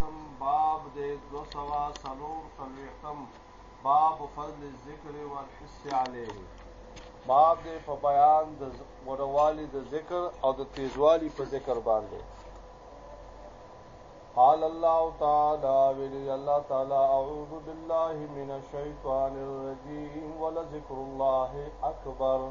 څم باب دې دو سوا سلور سلویختم باب فضل الذکر والحس علیه باب دې په بیان د غوړوالي د ذکر او د تیزوالي په ذکر باندې قال الله تعالى ولي الله تعالى أعوذ بالله من الشيطان الرجيم ولذكر الله أكبر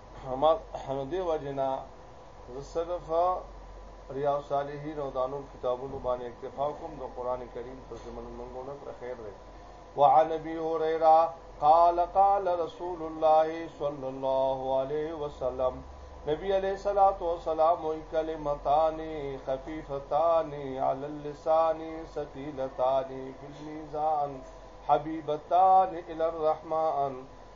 همار همدې وجنا زه صرف ریا صالحین او دانو کتابونو باندې اکتفا کوم د قران کریم پر زمن منګونه پر خیر دی وعن ابي هريره قال قال رسول الله صلى الله عليه وسلم نبی علیہ الصلات والسلام وی کلمتان خفیفتان علی اللسان ثقيلتان في الميزان حبيبتان الى الرحمن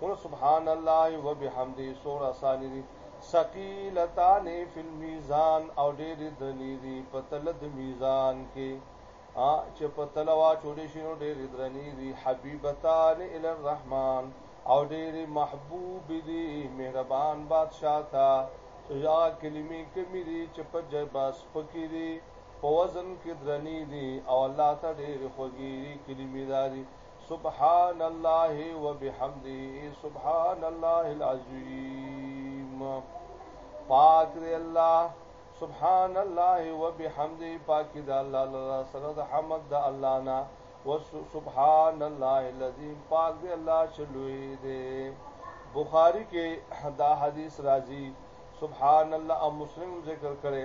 قل سبحان الله وبحمده سور اسانی دی ثقیلتان فی المیزان او ډېر درنی دی په تل د میزان کې ا چې په تل وا چولې شنو ډېر درنی دی حبیبتان ال الرحمن او ډېر محبوب دی مهربان بادشاہ تا یا کلمې کمی دی چې په جباس پکې دی په وزن کې درنی دی او الله ته ډېر خوږی کلمې داري سبحان الله وبحمده سبحان الله العظیم پاک دی الله سبحان الله وبحمده پاک دی الله لرا سره د حمد د الله نه وسبحان الله العظیم پاک دی الله چلوې دی بخاری کې دا حدیث راځي سبحان الله او مسلم ذکر کړي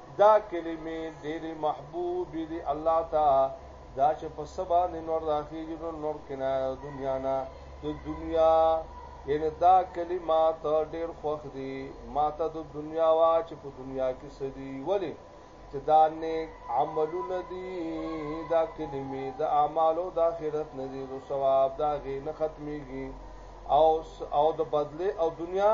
دا کلمې ډېرې محبوبې دي الله ته دا چې په سبا نه نور راخېږي نو نور کنه دنیا نه د دنیا یعنی دا کلمات ډېر خوښ دي ماته د دنیا وا چې په دنیا کې سدي ولی چې دا نیک عملونه دي دا کلمې د اعمالو د آخرت نه دي د ثواب دا غي نه ختميږي او او د بدله او دنیا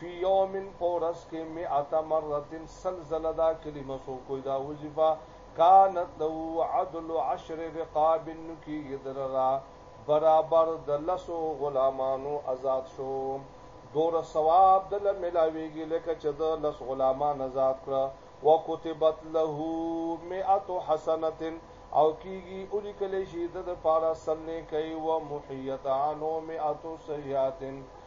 فی یوم پورس کې مئات مرتن سلزله دا کلمه سو کوی دا وظیفه کانت له عدل عشر رقاب نکی یدررا برابر د لسو غلامانو آزاد شو دور ثواب د ملاویږي لکه چې د لس غلامان آزاد کړ وکتبت له مئات حسنه او کیږي او لیکل شي د لپاره سمنه کوي و محیت عنو مئات سیئات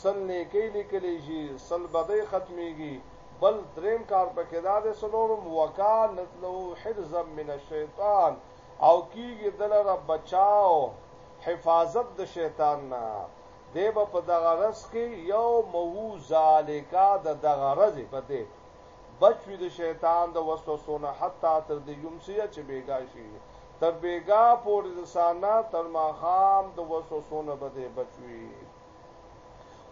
سل نېکۍ ليکلی شي سل بدۍ ختمېږي بل درېم کار پکې دا دی څلورم وکانت له حرزا من الشيطان او کېږي دلره بچاو حفاظت د شيطان نه دی به په دغه ورځ کې يومه ذالکا د دغه ورځې به دی بچ وي د شيطان د وسوسو نه حتی تر دې يمسيه چې بېګا شي تر بېګا پورې د سانه تر ماښام د وسوسو نه به دی بچ وي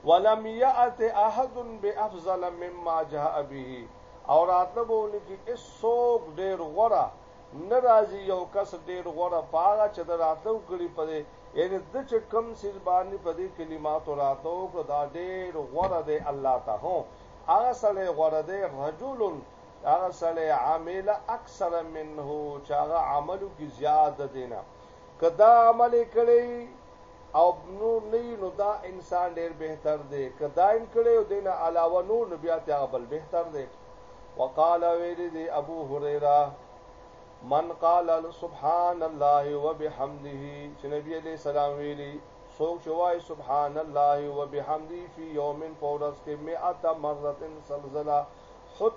ولم یات احد بافضل مما جاء به او راتله بونه کی اسوک ډیر غره ناراضی یو کس ډیر غره پاغه چې د راتلو کړي پدې یعنی د چې کم سیز باندې پدې کلمات راتلو کو دا ډیر غره دی الله ته هو هغه سره غره دی رجل هغه سره عامل اکثر منه چې هغه عملو کی زیاد دینه کدا عمل کړي او نور نه وي نو دا انسان ډېر بهتر دی، که دا ان کړی او دې نه علاوه نه و نو بیا تر هغه بل بهتر دی. وقال او ویلي دي ابو هریره، من قال سبحان الله وبحمده چې نبي علیه السلام ویلي څوک چې وایي سبحان الله وبحمده فی یوم په ورځ کې مئة مرة سلزله حط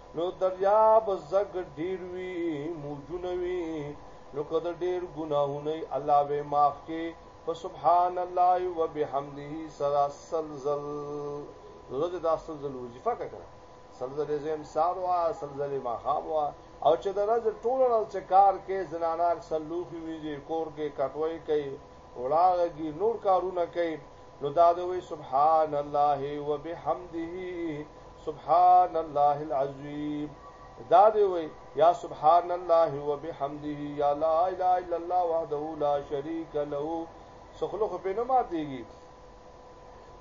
نو دریاب زګ ډیر وی موجونه وی نو کده ډیر ګناهونه الله به معاف کې په سبحان الله وبحمده سرا سلزل روزه دا سلزل وظیفه کړه سلزل زم سار وا سلزل ما خام وا او چې دا روزه ټول ورځ چې کار کې زنانه سلوخي ویږي کور کې کټوي کوي وړاږي نور کارونه کوي نو دا دوی سبحان الله وبحمده سبحان الله العظیم دا دی وی یا سبحان الله وبحمده یا لا اله الا الله وحده لا شریک له سخلو خو په نه ماتيږي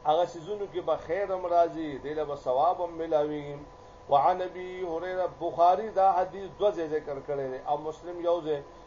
هغه سيزونو کې به خیر هم راځي دله به ثواب هم ملاوي وعن ابي هريره بخاري دا حديث دوه ځای ذکر کړی او مسلم یو ځای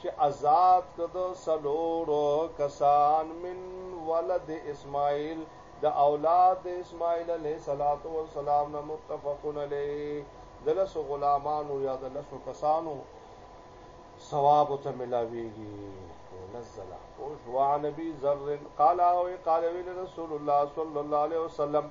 چې آزاد کد سلور کسان من ولد اسماعیل د اولاد اسماعیل علیه صلوات و سلام نه متفقون علیه دلس غلامانو یا دلس کسانو ثواب ته ملاویږي نزل او عن ابي ذر قال او قال رسول الله صلى الله عليه وسلم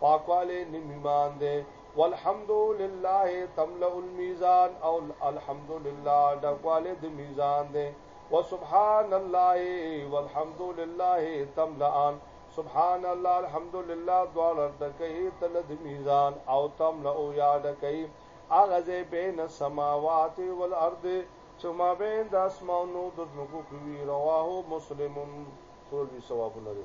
پاکوالی نیم ایمان دی والحمد لله تملأ الميزان او الحمد لله ډکواله د میزان دی وسبحان الله والحمد لله تملأان سبحان الله الحمد لله دواړه ډکې تل د میزان او تم له او یا ډکې اغه زه بین السماوات والارض چې ما بین د اسمانو د ځمکو کوي رواه مسلمون ټول وی ثوابونه لري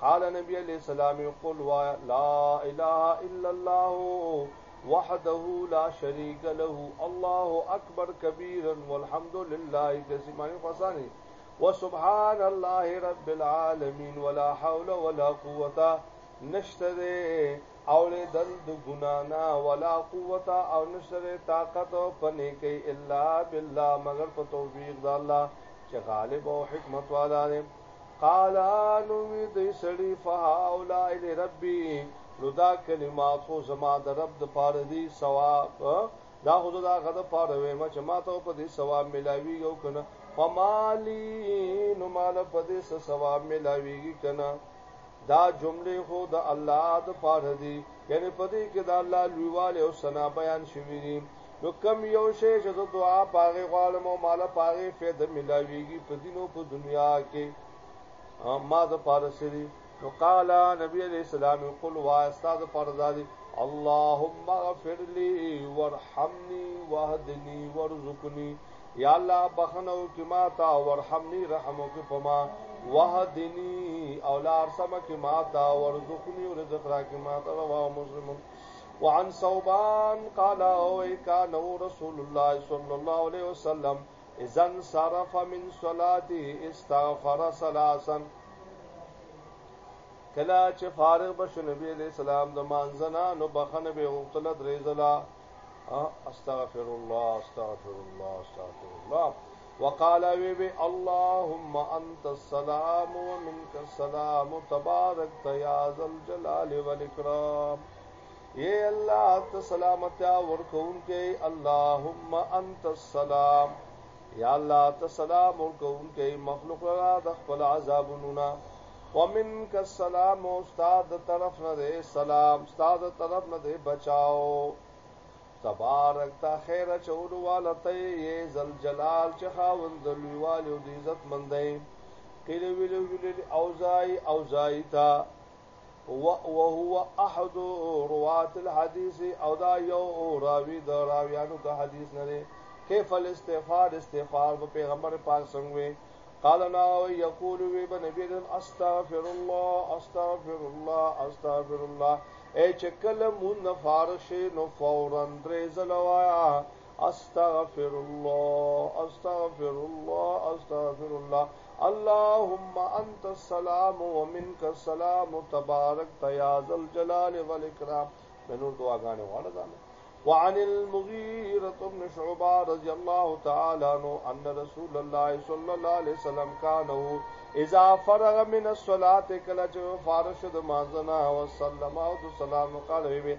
قال نبی علیہ السلام قل و لا اله الا الله وحده لا شريك له الله اکبر کبیرا والحمد لله کثیرا فسانی وسبحان الله رب العالمین ولا حول ولا قوه نشته اولې دل د ګنا نه ولا قوت او نشته طاقت او پنه کوي الا بالله مگر په توفیق د الله چې غالب او حکمت والا دی قال نو وی دی سړی فهاولا الی ربی نو دا کلمات خو زما د رب د پاره دی ثواب دا خو دا غد پاره وې ما چې ما ته په دې ثواب ملاوي یو کنه فمالی نو مال په دې ثواب ملاويږي کنه دا جمله خو د الله د پاره دی یعنی په دې کې د الله لویواله او ثنا بیان شوی دی نو کوم یو شی چې زه دعا په هغې غواړم او ما له په هغې فایده ملاوېږي په دین او په دنیا کې ما دپاره څه دي نو قال نبی علیہ السلام قل وا استاد پردادی اللهم اغفر لي وارحمني واهدني وارزقني یا الله بخنو کی ما تا ورحمنی رحمو کی پما وحدنی اولار سم کی ما تا ورزقنی رزق را کی ما تا رواه مسلمون وعن صوبان قال اوي كان رسول الله صلى الله عليه وسلم اذا انصرف من صلاته استغفر ثلاثا کلا چې فارغ بشو نبی عليه السلام د مانزنا نو بخنه به غوښتل درې ځلا استغفر الله استغفر الله استغفر الله وقال وی وی اللهم انت السلام ومنك السلام تبارك يا ذا الجلال والاكرام اے الله ته سلامتیا ورکون کې اللهم انت السلام یا الله ته سلام ورکون کې مخلوق را د خپل عذابونو نه ومنک السلام استاد طرف نه دے سلام استاد طرف نه دے بچاو تبارک تا خیر چول والته یې زل جلال چې خاوند لویوالو د عزت مندې قیل ویل ویل اوزای اوزای تا وهو احد روات الحديث او دا یو راوی د راویانو د حدیث نه دی کیف الاستغفار استغفار په پیغمبر پاک څنګه قال نا یقول وی به نبی دم استغفر الله استغفر الله استغفر الله اے چکل مون فارش نو فورا درې زلوایا استغفر الله استغفر الله استغفر الله اللهم انت السلام ومنك السلام تبارك يا ذا الجلال والاكرام بنور دعاګانې وړه ځانه وعن المغيرة بن شعبة رضي الله تعالى عنه أن رسول الله صلى الله عليه وسلم كان اذا فرغ من الصلاة كلا جو فارش د مازنا وسلم او د سلام قال وي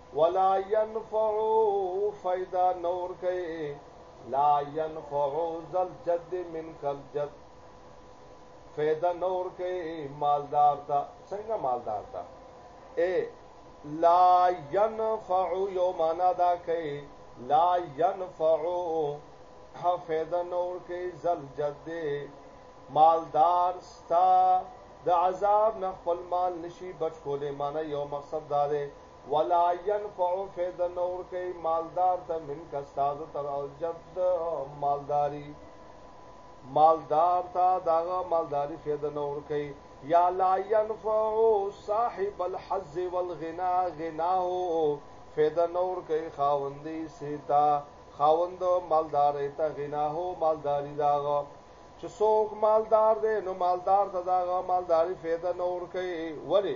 ولا ينفعو فیدا نور کئی لا ينفعو زل جد من کل جد فیدا نور کئی مالدار تا سنگا مالدار تا اے لا ينفعو یو مانا دا کئی لا ينفعو ها فیدا نور کئی زل جد مالدار ستا د عذاب نه خپل مال نشي بچ کولې معنی یو مقصد دا دی ولا ينفع فید نور کوي مالدار ته من کستاز تر او جد مالداری مالدار ته داغه مالداری فید نور کوي یا لا ينفع صاحب الحظ والغنا غناه فید نور کوي خاوندې سیتا خاوند مالدار ته غناه مالداری داغه چې څوک مالدار دی نو مالدار ته داغه مالداری فایده نور کوي ولی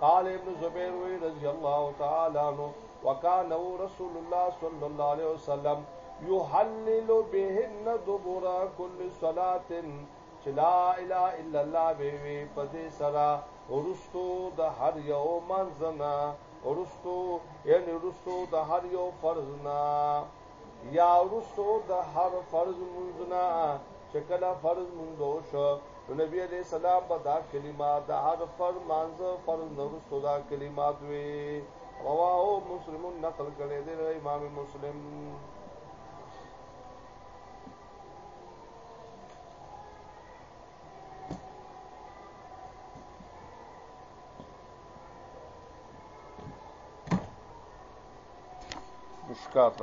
قال ابن زبیر وی رضی الله تعالی عنہ وکانه رسول الله صلی الله علیه وسلم یحلل بهن دبر کل صلات چې لا اله الا الله به وي په دې سره ورستو د هر یو منځنا ورستو یعنی ورستو د هر یو فرض نه یا ورستو د هر فرض منځنا چې کله فرض منځو شو نو نبی علیہ السلام به دا کلمه د هر فرض منځ فرض نورستو دا کلمات وی رواه مسلم نقل کړي دی امام مسلم مشکات